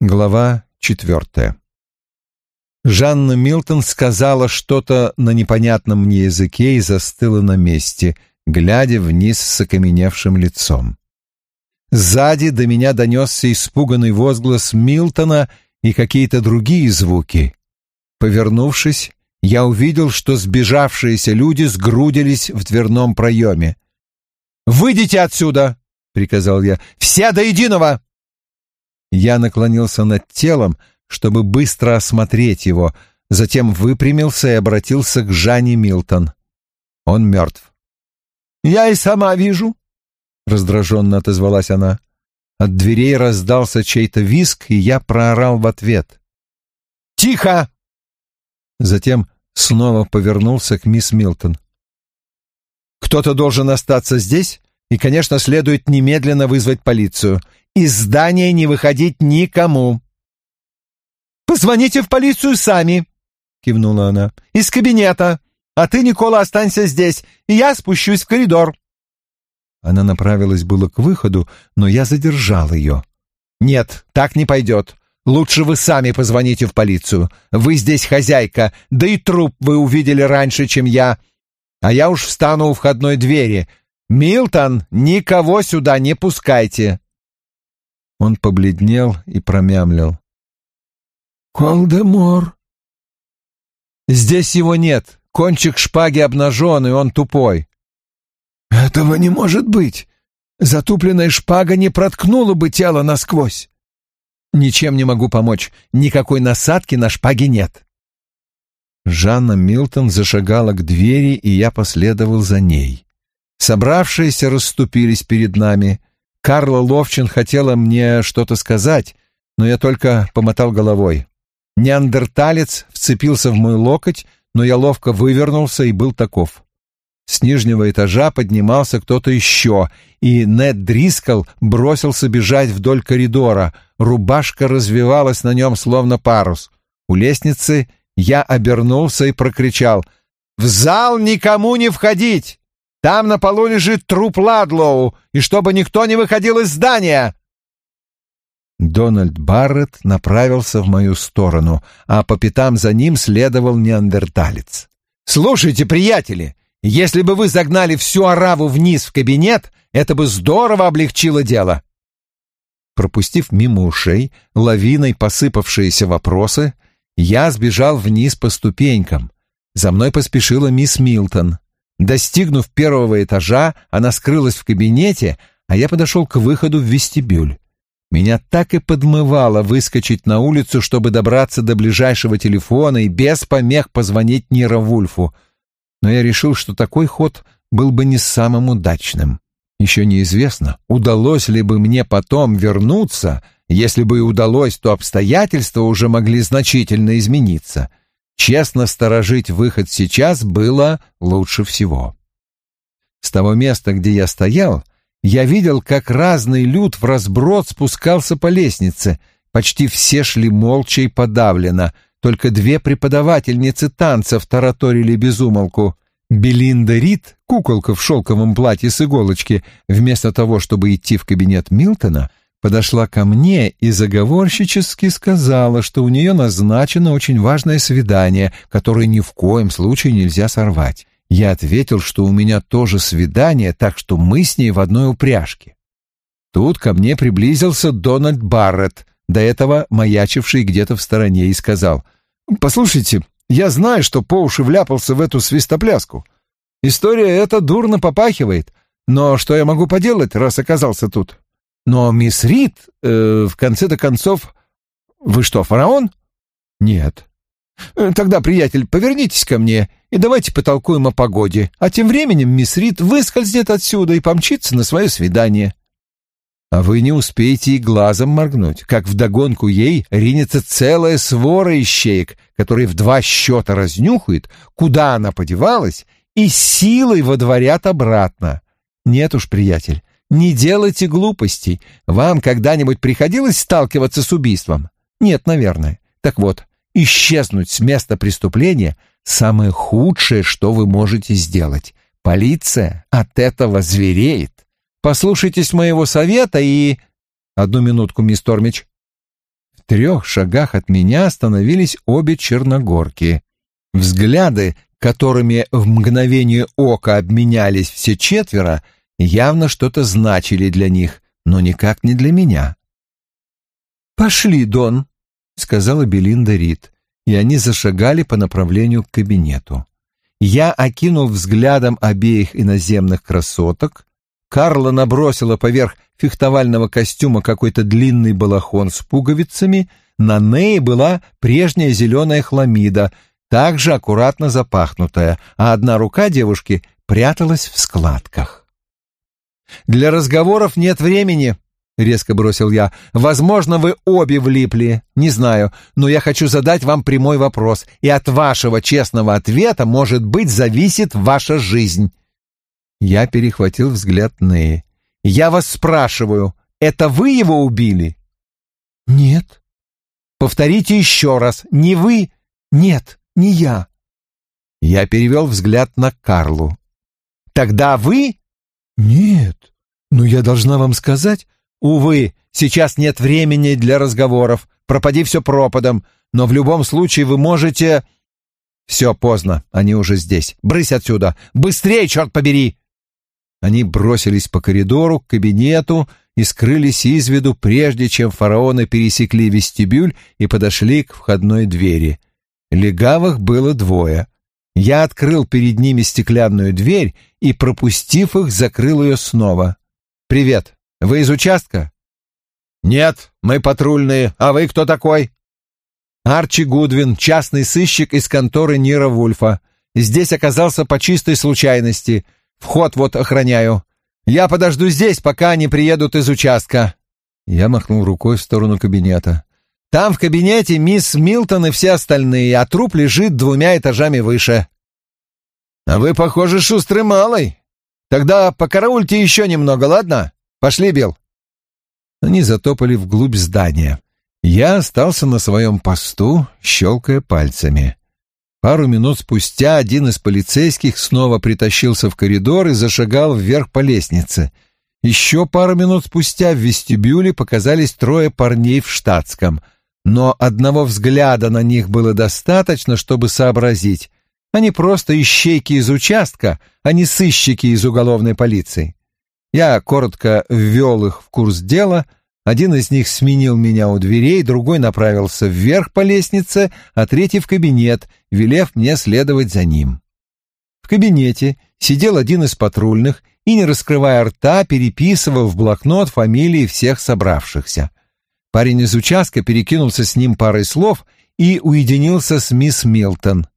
Глава четвертая. Жанна Милтон сказала что-то на непонятном мне языке и застыла на месте, глядя вниз с окаменевшим лицом. Сзади до меня донесся испуганный возглас Милтона и какие-то другие звуки. Повернувшись, я увидел, что сбежавшиеся люди сгрудились в дверном проеме. «Выйдите отсюда!» — приказал я. «Все до единого!» Я наклонился над телом, чтобы быстро осмотреть его, затем выпрямился и обратился к Жанне Милтон. Он мертв. «Я и сама вижу», — раздраженно отозвалась она. От дверей раздался чей-то виск, и я проорал в ответ. «Тихо!» Затем снова повернулся к мисс Милтон. «Кто-то должен остаться здесь, и, конечно, следует немедленно вызвать полицию. Из здания не выходить никому. «Позвоните в полицию сами», — кивнула она. «Из кабинета. А ты, Никола, останься здесь, и я спущусь в коридор». Она направилась было к выходу, но я задержал ее. «Нет, так не пойдет. Лучше вы сами позвоните в полицию. Вы здесь хозяйка, да и труп вы увидели раньше, чем я. А я уж встану у входной двери. Милтон, никого сюда не пускайте». Он побледнел и промямлил. «Колдемор?» «Здесь его нет. Кончик шпаги обнажен, и он тупой». «Этого не может быть. Затупленная шпага не проткнула бы тело насквозь». «Ничем не могу помочь. Никакой насадки на шпаге нет». Жанна Милтон зашагала к двери, и я последовал за ней. Собравшиеся расступились перед нами — Карла Ловчин хотела мне что-то сказать, но я только помотал головой. Неандерталец вцепился в мой локоть, но я ловко вывернулся и был таков. С нижнего этажа поднимался кто-то еще, и Нед Дрискл бросился бежать вдоль коридора. Рубашка развивалась на нем, словно парус. У лестницы я обернулся и прокричал «В зал никому не входить! Там на полу лежит труп Ладлоу, и чтобы никто не выходил из здания!» Дональд Барретт направился в мою сторону, а по пятам за ним следовал неандерталец. «Слушайте, приятели, если бы вы загнали всю ораву вниз в кабинет, это бы здорово облегчило дело!» Пропустив мимо ушей лавиной посыпавшиеся вопросы, я сбежал вниз по ступенькам. За мной поспешила мисс Милтон. Достигнув первого этажа, она скрылась в кабинете, а я подошел к выходу в вестибюль. Меня так и подмывало выскочить на улицу, чтобы добраться до ближайшего телефона и без помех позвонить Нира Вульфу. Но я решил, что такой ход был бы не самым удачным. Еще неизвестно, удалось ли бы мне потом вернуться. Если бы и удалось, то обстоятельства уже могли значительно измениться — Честно сторожить выход сейчас было лучше всего. С того места, где я стоял, я видел, как разный люд в разброд спускался по лестнице. Почти все шли молча и подавленно. Только две преподавательницы танцев тараторили безумолку. Белинда Рид, куколка в шелковом платье с иголочки, вместо того, чтобы идти в кабинет Милтона, подошла ко мне и заговорщически сказала, что у нее назначено очень важное свидание, которое ни в коем случае нельзя сорвать. Я ответил, что у меня тоже свидание, так что мы с ней в одной упряжке. Тут ко мне приблизился Дональд Барретт, до этого маячивший где-то в стороне, и сказал, «Послушайте, я знаю, что по уши вляпался в эту свистопляску. История эта дурно попахивает, но что я могу поделать, раз оказался тут? Но мисс Рид, э, в конце-то концов... Вы что, фараон? Нет. Э, тогда, приятель, повернитесь ко мне и давайте потолкуем о погоде, а тем временем мисс Рид выскользнет отсюда и помчится на свое свидание. А вы не успеете и глазом моргнуть, как вдогонку ей ринется целая свора ищеек, которые в два счета разнюхают, куда она подевалась, и силой водворят обратно. Нет уж, приятель, не делайте глупостей. Вам когда-нибудь приходилось сталкиваться с убийством? Нет, наверное. Так вот, исчезнуть с места преступления — самое худшее, что вы можете сделать. Полиция от этого звереет. Послушайтесь моего совета и... Одну минутку, мисс Тормич. В трех шагах от меня остановились обе черногорки. Взгляды, которыми в мгновение ока обменялись все четверо, явно что-то значили для них, но никак не для меня. «Пошли, Дон», — сказала Белинда Рид, и они зашагали по направлению к кабинету. Я окинул взглядом обеих иноземных красоток. Карла набросила поверх фехтовального костюма какой-то длинный балахон с пуговицами, на Нее была прежняя зеленая хламида, также аккуратно запахнутая, а одна рука девушки пряталась в складках. «Для разговоров нет времени», — резко бросил я. «Возможно, вы обе влипли, не знаю, но я хочу задать вам прямой вопрос, и от вашего честного ответа, может быть, зависит ваша жизнь». Я перехватил взгляд Неи. «Я вас спрашиваю, это вы его убили?» «Нет». «Повторите еще раз, не вы?» «Нет, не я». Я перевел взгляд на Карлу. «Тогда вы?» «Нет, но я должна вам сказать...» «Увы, сейчас нет времени для разговоров, пропади все пропадом, но в любом случае вы можете...» «Все поздно, они уже здесь. Брысь отсюда! Быстрее, черт побери!» Они бросились по коридору к кабинету и скрылись из виду, прежде чем фараоны пересекли вестибюль и подошли к входной двери. Легавых было двое. Я открыл перед ними стеклянную дверь и, пропустив их, закрыл ее снова. «Привет. Вы из участка?» «Нет, мы патрульные. А вы кто такой?» «Арчи Гудвин, частный сыщик из конторы Нира Вульфа. Здесь оказался по чистой случайности. Вход вот охраняю. Я подожду здесь, пока они приедут из участка». Я махнул рукой в сторону кабинета. «Там в кабинете мисс Милтон и все остальные, а труп лежит двумя этажами выше». «А вы, похоже, шустрый малый. Тогда покараульте еще немного, ладно? Пошли, Билл». Они затопали вглубь здания. Я остался на своем посту, щелкая пальцами. Пару минут спустя один из полицейских снова притащился в коридор и зашагал вверх по лестнице. Еще пару минут спустя в вестибюле показались трое парней в штатском, но одного взгляда на них было достаточно, чтобы сообразить. Они просто ищейки из участка, а не сыщики из уголовной полиции. Я коротко ввел их в курс дела — один из них сменил меня у дверей, другой направился вверх по лестнице, а третий в кабинет, велев мне следовать за ним. В кабинете сидел один из патрульных и, не раскрывая рта, переписывал в блокнот фамилии всех собравшихся. Парень из участка перекинулся с ним парой слов и уединился с мисс Милтон.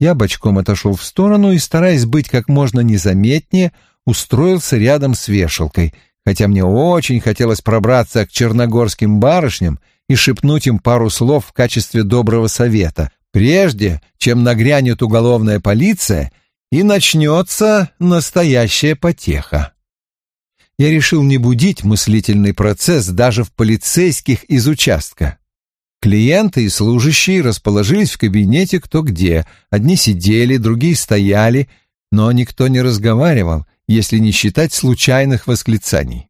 Я бочком отошел в сторону и, стараясь быть как можно незаметнее, устроился рядом с вешалкой — хотя мне очень хотелось пробраться к черногорским барышням и шепнуть им пару слов в качестве доброго совета, прежде чем нагрянет уголовная полиция и начнется настоящая потеха. Я решил не будить мыслительный процесс даже в полицейских из участка. Клиенты и служащие расположились в кабинете кто где. Одни сидели, другие стояли, но никто не разговаривал, если не считать случайных восклицаний.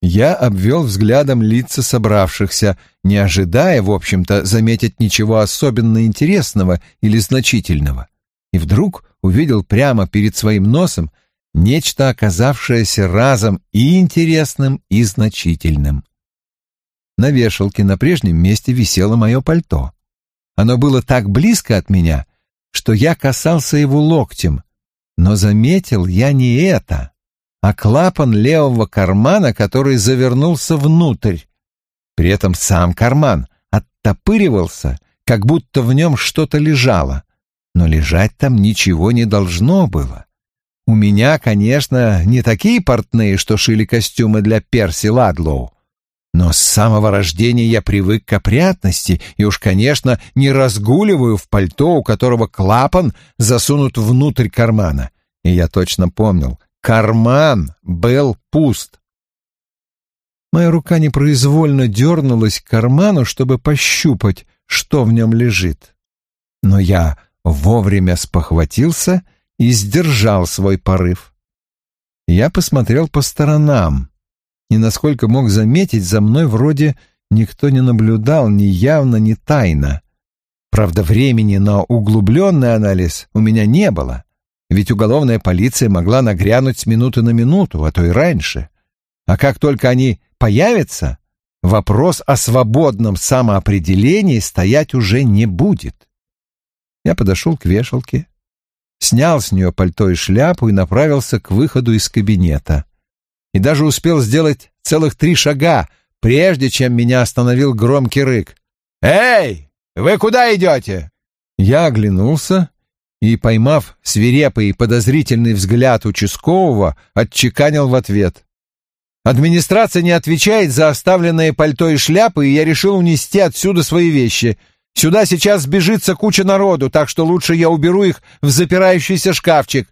Я обвел взглядом лица собравшихся, не ожидая, в общем-то, заметить ничего особенно интересного или значительного, и вдруг увидел прямо перед своим носом нечто, оказавшееся разом и интересным, и значительным. На вешалке на прежнем месте висело мое пальто. Оно было так близко от меня, что я касался его локтем, но заметил я не это, а клапан левого кармана, который завернулся внутрь. При этом сам карман оттопыривался, как будто в нем что-то лежало, но лежать там ничего не должно было. У меня, конечно, не такие портные, что шили костюмы для Перси Ладлоу, но с самого рождения я привык к опрятности и уж, конечно, не разгуливаю в пальто, у которого клапан засунут внутрь кармана. И я точно помнил, карман был пуст. Моя рука непроизвольно дернулась к карману, чтобы пощупать, что в нем лежит. Но я вовремя спохватился и сдержал свой порыв. Я посмотрел по сторонам и, насколько мог заметить, за мной вроде никто не наблюдал ни явно, ни тайно. Правда, времени на углубленный анализ у меня не было, ведь уголовная полиция могла нагрянуть с минуты на минуту, а то и раньше. А как только они появятся, вопрос о свободном самоопределении стоять уже не будет. Я подошел к вешалке, снял с нее пальто и шляпу и направился к выходу из кабинета. И даже успел сделать целых три шага, прежде чем меня остановил громкий рык. «Эй, вы куда идете?» Я оглянулся и, поймав свирепый и подозрительный взгляд участкового, отчеканил в ответ. «Администрация не отвечает за оставленные пальто и шляпы, и я решил унести отсюда свои вещи. Сюда сейчас сбежится куча народу, так что лучше я уберу их в запирающийся шкафчик».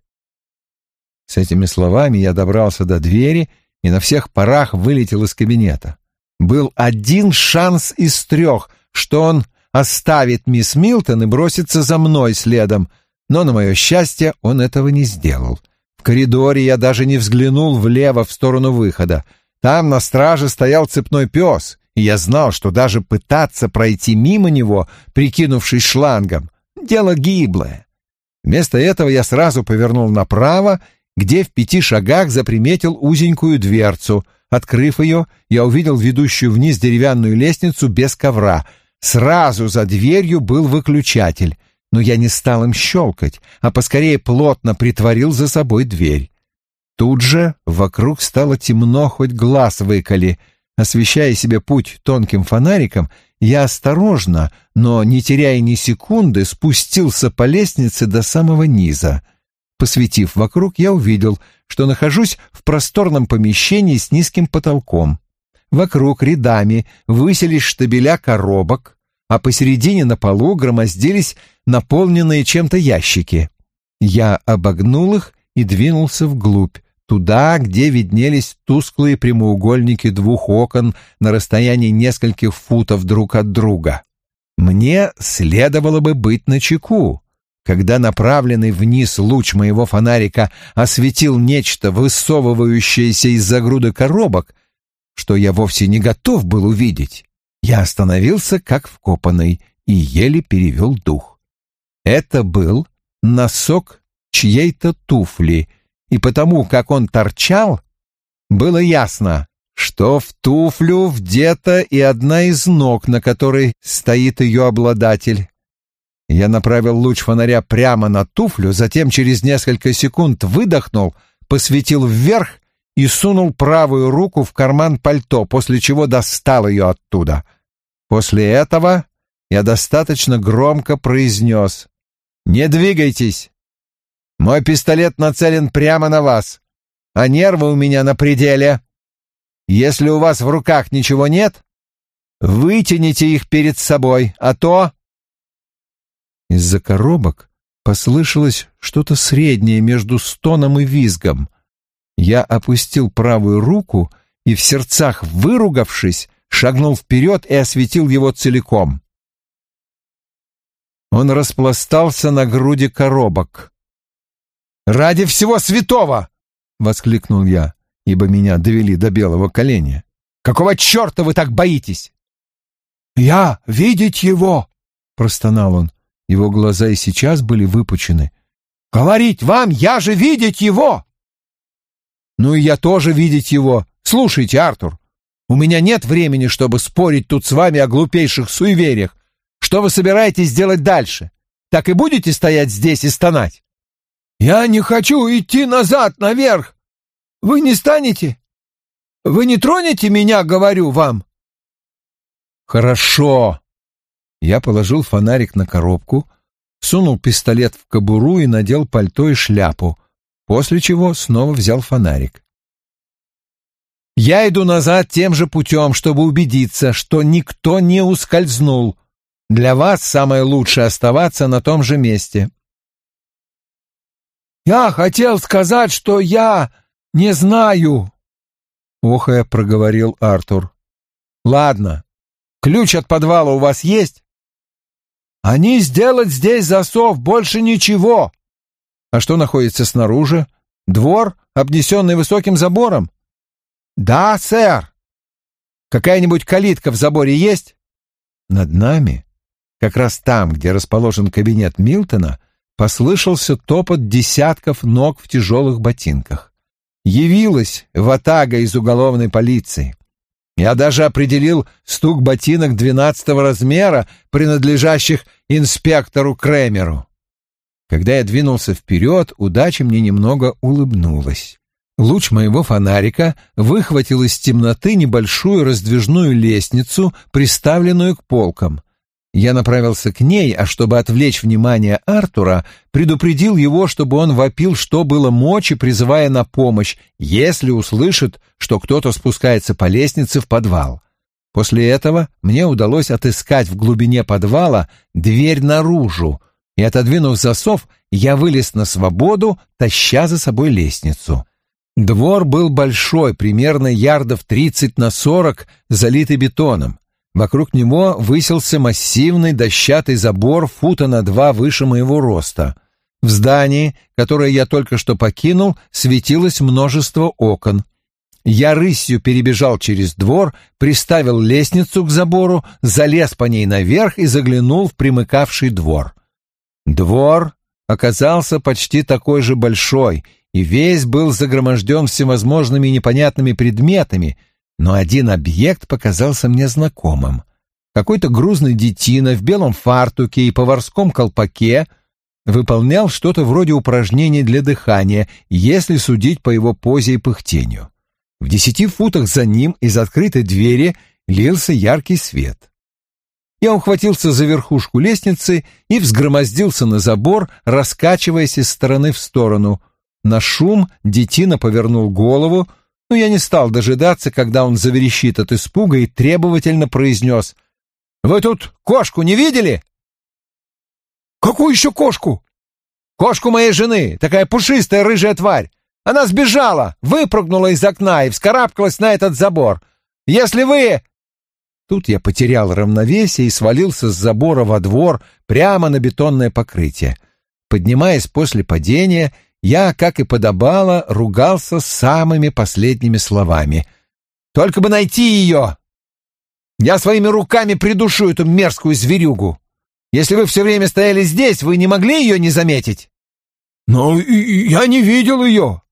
С этими словами я добрался до двери и на всех парах вылетел из кабинета. Был один шанс из трех, что он оставит мисс Милтон и бросится за мной следом, но, на мое счастье, он этого не сделал. В коридоре я даже не взглянул влево в сторону выхода. Там на страже стоял цепной пес, я знал, что даже пытаться пройти мимо него, прикинувшись шлангом, дело гиблое. Вместо этого я сразу повернул направо, где в пяти шагах заприметил узенькую дверцу — Открыв ее, я увидел ведущую вниз деревянную лестницу без ковра. Сразу за дверью был выключатель, но я не стал им щелкать, а поскорее плотно притворил за собой дверь. Тут же вокруг стало темно, хоть глаз выколи. Освещая себе путь тонким фонариком, я осторожно, но не теряя ни секунды, спустился по лестнице до самого низа. Посветив вокруг, я увидел, что нахожусь в просторном помещении с низким потолком. Вокруг рядами высились штабеля коробок, а посередине на полу громоздились наполненные чем-то ящики. Я обогнул их и двинулся вглубь, туда, где виднелись тусклые прямоугольники двух окон на расстоянии нескольких футов друг от друга. Мне следовало бы быть начеку, когда направленный вниз луч моего фонарика осветил нечто, высовывающееся из-за груды коробок, что я вовсе не готов был увидеть, я остановился как вкопанный и еле перевел дух. Это был носок чьей-то туфли, и потому, как он торчал, было ясно, что в туфлю вдета и одна из ног, на которой стоит ее обладатель. Я направил луч фонаря прямо на туфлю, затем через несколько секунд выдохнул, посветил вверх и сунул правую руку в карман пальто, после чего достал ее оттуда. После этого я достаточно громко произнес «Не двигайтесь! Мой пистолет нацелен прямо на вас, а нервы у меня на пределе. Если у вас в руках ничего нет, вытяните их перед собой, а то...» Из-за коробок послышалось что-то среднее между стоном и визгом. Я опустил правую руку и, в сердцах выругавшись, шагнул вперед и осветил его целиком. Он распластался на груди коробок. «Ради всего святого!» — воскликнул я, ибо меня довели до белого коленя. «Какого черта вы так боитесь?» «Я видеть его!» — простонал он. Его глаза и сейчас были выпучены. «Говорить вам, я же видеть его!» «Ну и я тоже видеть его. Слушайте, Артур, у меня нет времени, чтобы спорить тут с вами о глупейших суевериях. Что вы собираетесь делать дальше? Так и будете стоять здесь и стонать?» «Я не хочу идти назад, наверх. Вы не станете? Вы не тронете меня, говорю вам?» «Хорошо», я положил фонарик на коробку, сунул пистолет в кобуру и надел пальто и шляпу, после чего снова взял фонарик. «Я иду назад тем же путем, чтобы убедиться, что никто не ускользнул. Для вас самое лучшее оставаться на том же месте». «Я хотел сказать, что я не знаю», — охая проговорил Артур. «Ладно. Ключ от подвала у вас есть?» Они сделать здесь засов, больше ничего. А что находится снаружи? Двор, обнесенный высоким забором? Да, сэр. Какая-нибудь калитка в заборе есть?» Над нами, как раз там, где расположен кабинет Милтона, послышался топот десятков ног в тяжелых ботинках. Явилась ватага из уголовной полиции. Я даже определил стук ботинок двенадцатого размера, принадлежащих инспектору Кремеру. Когда я двинулся вперед, удача мне немного улыбнулась. Луч моего фонарика выхватил из темноты небольшую раздвижную лестницу, приставленную к полкам. Я направился к ней, а чтобы отвлечь внимание Артура, предупредил его, чтобы он вопил, что было мочи, призывая на помощь, если услышит, что кто-то спускается по лестнице в подвал. После этого мне удалось отыскать в глубине подвала дверь наружу, и, отодвинув засов, я вылез на свободу, таща за собой лестницу. Двор был большой, примерно ярдов тридцать на сорок, залитый бетоном. Вокруг него высился массивный дощатый забор фута на два выше моего роста. В здании, которое я только что покинул, светилось множество окон. Я рысью перебежал через двор, приставил лестницу к забору, залез по ней наверх и заглянул в примыкавший двор. Двор оказался почти такой же большой, и весь был загроможден всевозможными непонятными предметами, но один объект показался мне знакомым. Какой-то грузный детина в белом фартуке и поварском колпаке выполнял что-то вроде упражнений для дыхания, если судить по его позе и пыхтению. В десяти футах за ним из открытой двери лился яркий свет. Я ухватился за верхушку лестницы и взгромоздился на забор, раскачиваясь из стороны в сторону. На шум детина повернул голову, но я не стал дожидаться, когда он заверещит от испуга и требовательно произнес. «Вы тут кошку не видели?» «Какую еще кошку?» «Кошку моей жены, такая пушистая рыжая тварь. Она сбежала, выпрыгнула из окна и вскарабкалась на этот забор. Если вы...» Тут я потерял равновесие и свалился с забора во двор прямо на бетонное покрытие. Поднимаясь после падения, я, как и подобало, ругался самыми последними словами. «Только бы найти ее! Я своими руками придушу эту мерзкую зверюгу! Если вы все время стояли здесь, вы не могли ее не заметить?» «Но я не видел ее!»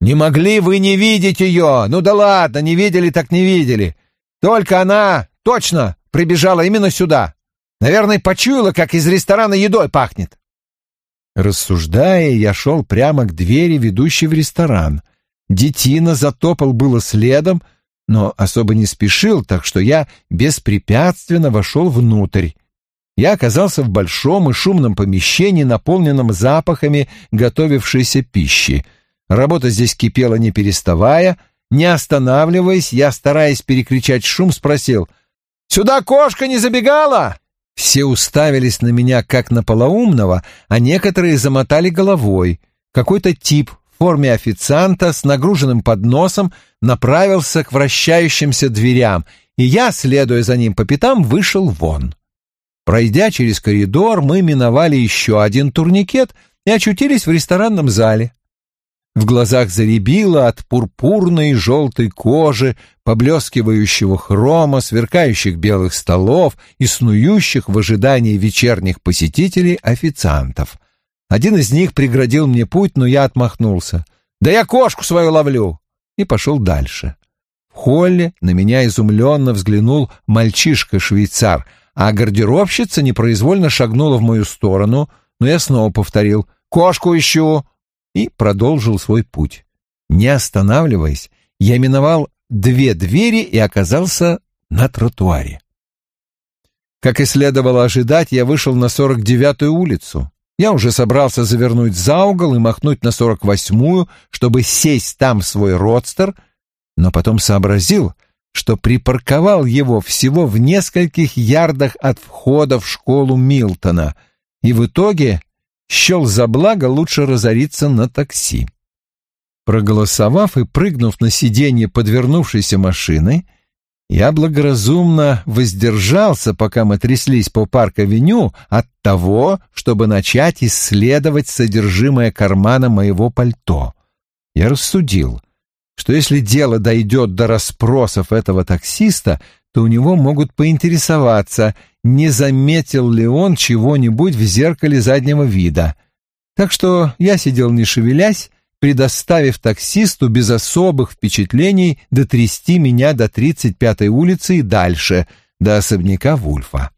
«Не могли вы не видеть ее! Ну да ладно, не видели так не видели! Только она точно прибежала именно сюда. Наверное, почуяла, как из ресторана едой пахнет. Рассуждая, я шел прямо к двери, ведущей в ресторан. Детина затопал было следом, но особо не спешил, так что я беспрепятственно вошел внутрь. Я оказался в большом и шумном помещении, наполненном запахами готовившейся пищи. Работа здесь кипела не переставая, не останавливаясь, я, стараясь перекричать шум, спросил «Сюда кошка не забегала?» Все уставились на меня как на полоумного, а некоторые замотали головой. Какой-то тип в форме официанта с нагруженным подносом направился к вращающимся дверям, и я, следуя за ним по пятам, вышел вон. Пройдя через коридор, мы миновали еще один турникет и очутились в ресторанном зале. В глазах заребило от пурпурной и желтой кожи, поблескивающего хрома, сверкающих белых столов и снующих в ожидании вечерних посетителей официантов. Один из них преградил мне путь, но я отмахнулся. «Да я кошку свою ловлю!» и пошел дальше. В холле на меня изумленно взглянул мальчишка-швейцар, а гардеробщица непроизвольно шагнула в мою сторону, но я снова повторил «Кошку ищу!» И продолжил свой путь. Не останавливаясь, я миновал две двери и оказался на тротуаре. Как и следовало ожидать, я вышел на 49-ю улицу. Я уже собрался завернуть за угол и махнуть на 48-ю, чтобы сесть там в свой родстер, но потом сообразил, что припарковал его всего в нескольких ярдах от входа в школу Милтона, и в итоге счел за благо лучше разориться на такси. Проголосовав и прыгнув на сиденье подвернувшейся машины, я благоразумно воздержался, пока мы тряслись по парк-авеню, от того, чтобы начать исследовать содержимое кармана моего пальто. Я рассудил, что если дело дойдет до расспросов этого таксиста, то у него могут поинтересоваться, не заметил ли он чего-нибудь в зеркале заднего вида. Так что я сидел не шевелясь, предоставив таксисту без особых впечатлений дотрясти меня до 35-й улицы и дальше, до особняка Вульфа.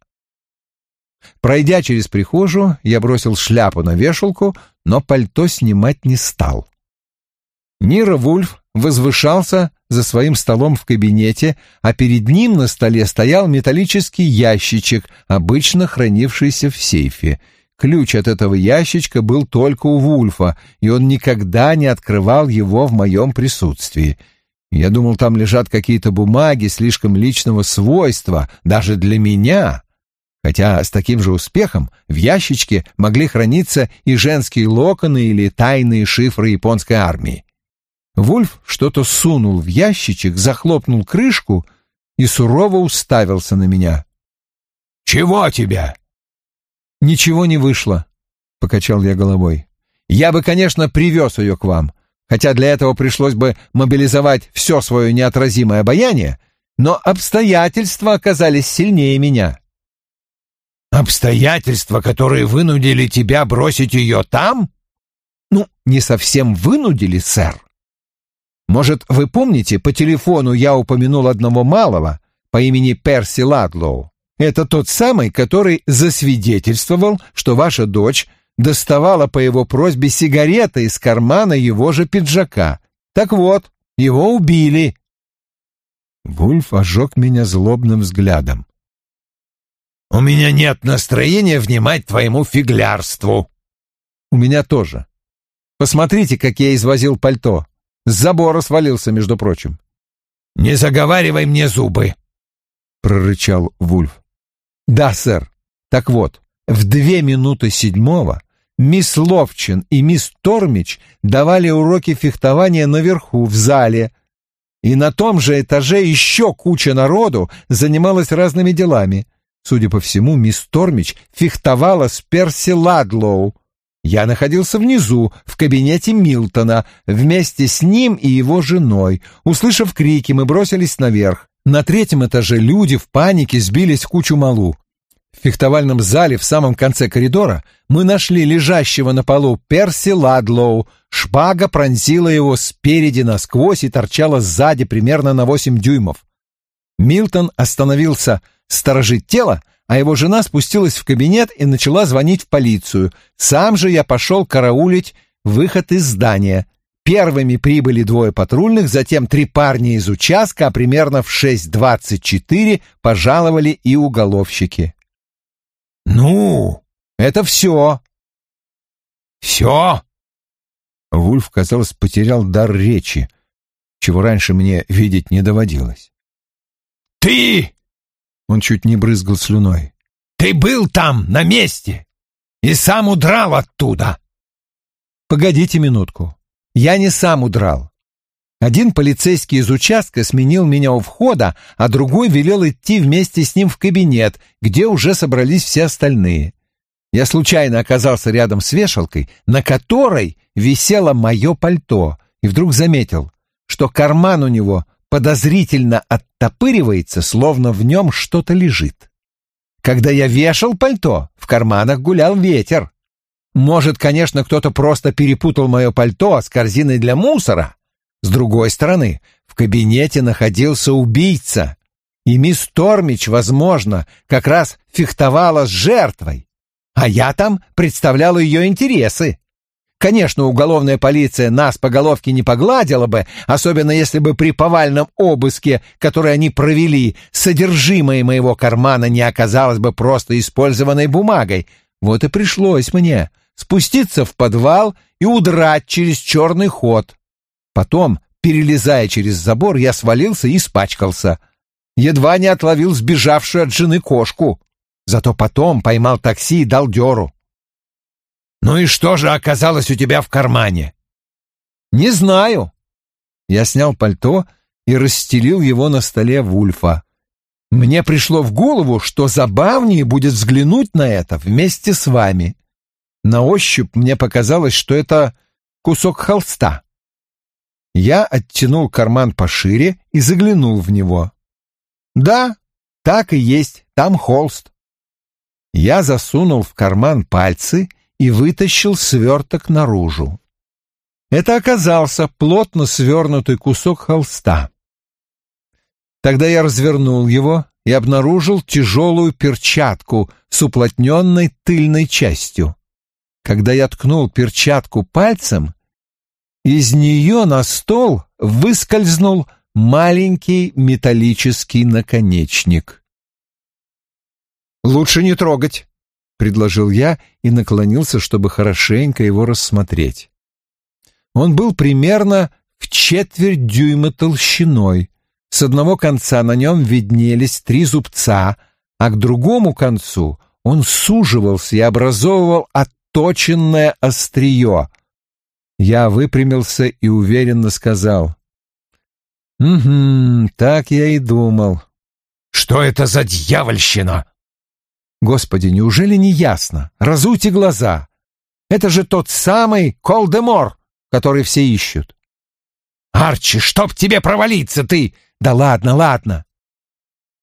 Пройдя через прихожую, я бросил шляпу на вешалку, но пальто снимать не стал. Нира Вульф возвышался за своим столом в кабинете, а перед ним на столе стоял металлический ящичек, обычно хранившийся в сейфе. Ключ от этого ящичка был только у Вульфа, и он никогда не открывал его в моем присутствии. Я думал, там лежат какие-то бумаги слишком личного свойства, даже для меня. Хотя с таким же успехом в ящичке могли храниться и женские локоны или тайные шифры японской армии. Вульф что-то сунул в ящичек, захлопнул крышку и сурово уставился на меня. «Чего тебе?» «Ничего не вышло», — покачал я головой. «Я бы, конечно, привез ее к вам, хотя для этого пришлось бы мобилизовать все свое неотразимое обаяние, но обстоятельства оказались сильнее меня». «Обстоятельства, которые вынудили тебя бросить ее там?» «Ну, не совсем вынудили, сэр. Может, вы помните, по телефону я упомянул одного малого по имени Перси Ладлоу? Это тот самый, который засвидетельствовал, что ваша дочь доставала по его просьбе сигареты из кармана его же пиджака. Так вот, его убили. Вульф ожег меня злобным взглядом. «У меня нет настроения внимать твоему фиглярству». «У меня тоже. Посмотрите, как я извозил пальто. С забора свалился, между прочим. «Не заговаривай мне зубы!» — прорычал Вульф. «Да, сэр. Так вот, в две минуты седьмого мисс Ловчин и мисс Тормич давали уроки фехтования наверху, в зале, и на том же этаже еще куча народу занималась разными делами. Судя по всему, мисс Тормич фехтовала с Перси Ладлоу, я находился внизу, в кабинете Милтона, вместе с ним и его женой. Услышав крики, мы бросились наверх. На третьем этаже люди в панике сбились в кучу малу. В фехтовальном зале в самом конце коридора мы нашли лежащего на полу Перси Ладлоу. Шпага пронзила его спереди насквозь и торчала сзади примерно на восемь дюймов. Милтон остановился сторожить тело, а его жена спустилась в кабинет и начала звонить в полицию. Сам же я пошел караулить выход из здания. Первыми прибыли двое патрульных, затем три парня из участка, а примерно в 6.24 пожаловали и уголовщики. «Ну, это все». «Все?» Вульф, казалось, потерял дар речи, чего раньше мне видеть не доводилось. «Ты он чуть не брызгал слюной. «Ты был там, на месте, и сам удрал оттуда!» «Погодите минутку. Я не сам удрал. Один полицейский из участка сменил меня у входа, а другой велел идти вместе с ним в кабинет, где уже собрались все остальные. Я случайно оказался рядом с вешалкой, на которой висело мое пальто, и вдруг заметил, что карман у него подозрительно оттопыривается, словно в нем что-то лежит. Когда я вешал пальто, в карманах гулял ветер. Может, конечно, кто-то просто перепутал мое пальто с корзиной для мусора. С другой стороны, в кабинете находился убийца, и мисс Тормич, возможно, как раз фехтовала с жертвой, а я там представлял ее интересы. Конечно, уголовная полиция нас по головке не погладила бы, особенно если бы при повальном обыске, который они провели, содержимое моего кармана не оказалось бы просто использованной бумагой. Вот и пришлось мне спуститься в подвал и удрать через черный ход. Потом, перелезая через забор, я свалился и испачкался. Едва не отловил сбежавшую от жены кошку. Зато потом поймал такси и дал дёру. «Ну и что же оказалось у тебя в кармане?» «Не знаю». Я снял пальто и расстелил его на столе Вульфа. Мне пришло в голову, что забавнее будет взглянуть на это вместе с вами. На ощупь мне показалось, что это кусок холста. Я оттянул карман пошире и заглянул в него. Да, так и есть, там холст. Я засунул в карман пальцы и вытащил сверток наружу. Это оказался плотно свернутый кусок холста. Тогда я развернул его и обнаружил тяжелую перчатку с уплотненной тыльной частью. Когда я ткнул перчатку пальцем, из нее на стол выскользнул маленький металлический наконечник. «Лучше не трогать», — предложил я и наклонился, чтобы хорошенько его рассмотреть. Он был примерно в четверть дюйма толщиной. С одного конца на нем виднелись три зубца, а к другому концу он суживался и образовывал отточенное острие. Я выпрямился и уверенно сказал. «Угу, так я и думал». «Что это за дьявольщина?» «Господи, неужели не ясно? Разуйте глаза. Это же тот самый Колдемор, который все ищут». «Арчи, чтоб тебе провалиться, ты!» «Да ладно, ладно!»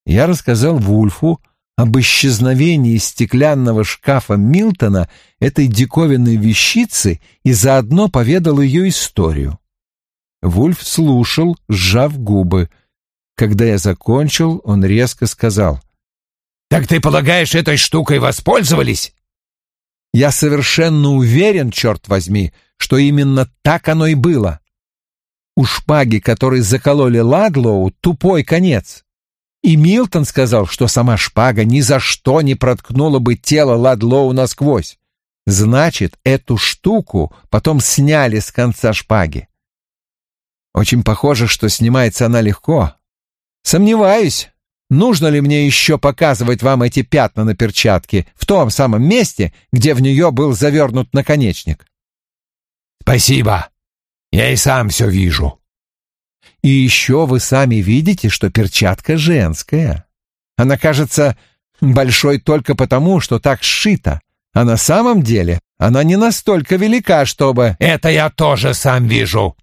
Я рассказал Вульфу об исчезновении стеклянного шкафа Милтона, этой диковинной вещицы, и заодно поведал ее историю. Вульф слушал, сжав губы. Когда я закончил, он резко сказал. «Так ты полагаешь, этой штукой воспользовались?» «Я совершенно уверен, черт возьми, что именно так оно и было. У шпаги, которой закололи Ладлоу, тупой конец. И Милтон сказал, что сама шпага ни за что не проткнула бы тело Ладлоу насквозь. Значит, эту штуку потом сняли с конца шпаги. Очень похоже, что снимается она легко. Сомневаюсь, нужно ли мне еще показывать вам эти пятна на перчатке в том самом месте, где в нее был завернут наконечник. «Спасибо», я и сам все вижу. И еще вы сами видите, что перчатка женская. Она кажется большой только потому, что так сшита, а на самом деле она не настолько велика, чтобы... Это я тоже сам вижу.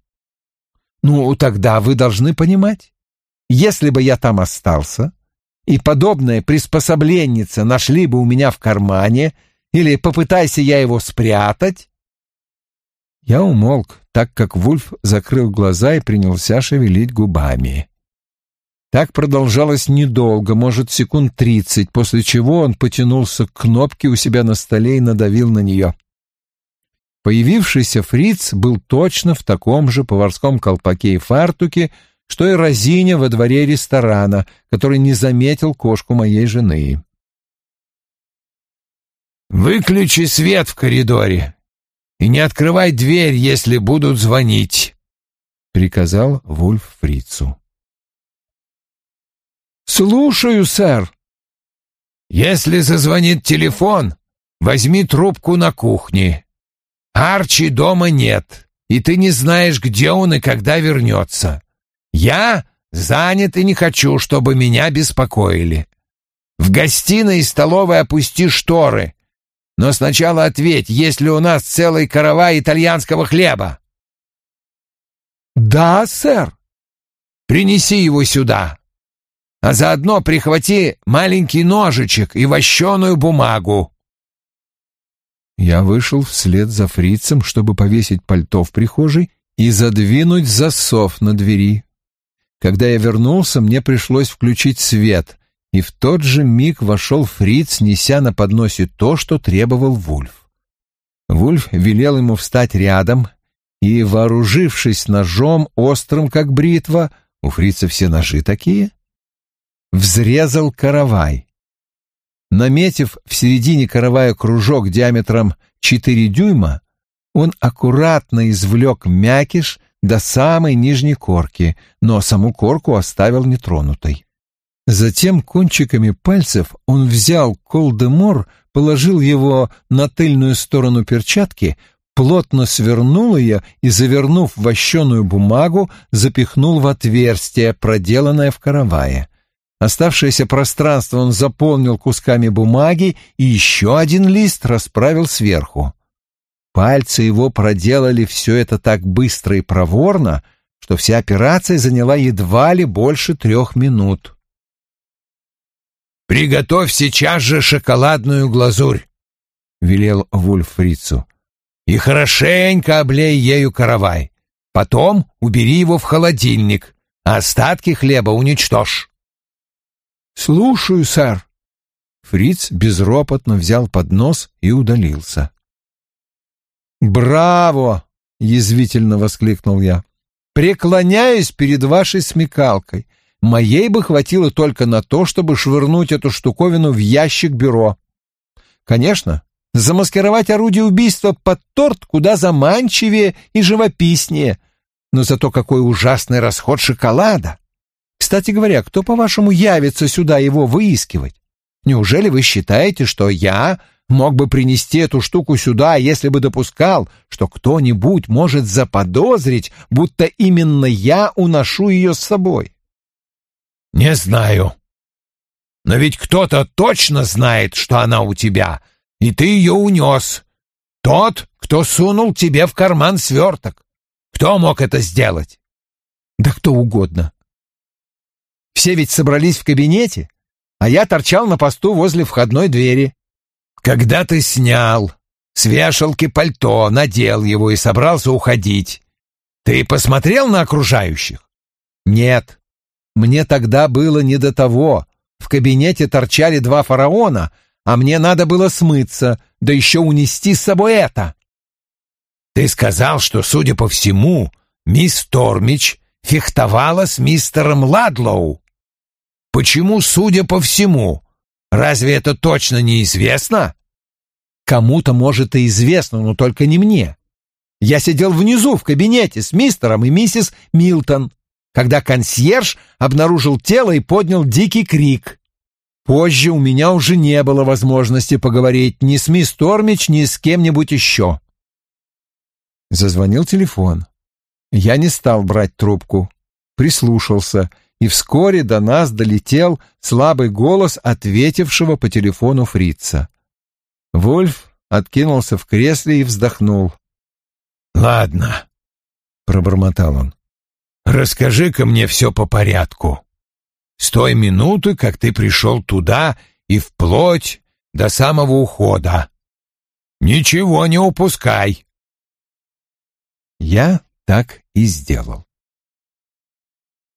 Ну, тогда вы должны понимать. Если бы я там остался, и подобное приспособленница нашли бы у меня в кармане, или попытайся я его спрятать... Я умолк, так как Вульф закрыл глаза и принялся шевелить губами. Так продолжалось недолго, может, секунд тридцать, после чего он потянулся к кнопке у себя на столе и надавил на нее. Появившийся фриц был точно в таком же поварском колпаке и фартуке, что и Розиня во дворе ресторана, который не заметил кошку моей жены. «Выключи свет в коридоре и не открывай дверь, если будут звонить», — приказал Вульф фрицу. «Слушаю, сэр». «Если зазвонит телефон, возьми трубку на кухне. Арчи дома нет, и ты не знаешь, где он и когда вернется. Я занят и не хочу, чтобы меня беспокоили. В гостиной и столовой опусти шторы, но сначала ответь, есть ли у нас целый каравай итальянского хлеба?» «Да, сэр». «Принеси его сюда, а заодно прихвати маленький ножичек и вощеную бумагу». Я вышел вслед за фрицем, чтобы повесить пальто в прихожей и задвинуть засов на двери. Когда я вернулся, мне пришлось включить свет, и в тот же миг вошел Фриц, неся на подносе то, что требовал Вульф. Вульф велел ему встать рядом, и, вооружившись ножом, острым как бритва, у Фрица все ножи такие, взрезал каравай. Наметив в середине каравая кружок диаметром 4 дюйма, он аккуратно извлек мякиш до самой нижней корки, но саму корку оставил нетронутой. Затем кончиками пальцев он взял колдемор, положил его на тыльную сторону перчатки, плотно свернул ее и, завернув вощеную бумагу, запихнул в отверстие, проделанное в каравае. Оставшееся пространство он заполнил кусками бумаги и еще один лист расправил сверху. Пальцы его проделали все это так быстро и проворно, что вся операция заняла едва ли больше трех минут. «Приготовь сейчас же шоколадную глазурь», — велел Вульф фрицу, — «и хорошенько облей ею каравай. Потом убери его в холодильник, а остатки хлеба уничтожь». «Слушаю, сэр». Фриц безропотно взял поднос и удалился. «Браво!» — язвительно воскликнул я. «Преклоняюсь перед вашей смекалкой. Моей бы хватило только на то, чтобы швырнуть эту штуковину в ящик бюро. Конечно, замаскировать орудие убийства под торт куда заманчивее и живописнее, но зато какой ужасный расход шоколада. Кстати говоря, кто, по-вашему, явится сюда его выискивать? Неужели вы считаете, что я мог бы принести эту штуку сюда, если бы допускал, что кто-нибудь может заподозрить, будто именно я уношу ее с собой? Не знаю. Но ведь кто-то точно знает, что она у тебя, и ты ее унес. Тот, кто сунул тебе в карман сверток. Кто мог это сделать? Да кто угодно. Все ведь собрались в кабинете, а я торчал на посту возле входной двери. Когда ты снял с вешалки пальто, надел его и собрался уходить, ты посмотрел на окружающих? Нет. Мне тогда было не до того. В кабинете торчали два фараона, а мне надо было смыться, да еще унести с собой это. Ты сказал, что, судя по всему, мисс Тормич фехтовала с мистером Ладлоу. Почему, судя по всему? Разве это точно неизвестно? Кому-то, может, и известно, но только не мне. Я сидел внизу в кабинете с мистером и миссис Милтон, когда консьерж обнаружил тело и поднял дикий крик. Позже у меня уже не было возможности поговорить ни с мисс Тормич, ни с кем-нибудь еще. Зазвонил телефон. Я не стал брать трубку, прислушался — и вскоре до нас долетел слабый голос ответившего по телефону фрица. Вольф откинулся в кресле и вздохнул. «Ладно», — пробормотал он, — «расскажи-ка мне все по порядку. С той минуты, как ты пришел туда и вплоть до самого ухода. Ничего не упускай». Я так и сделал.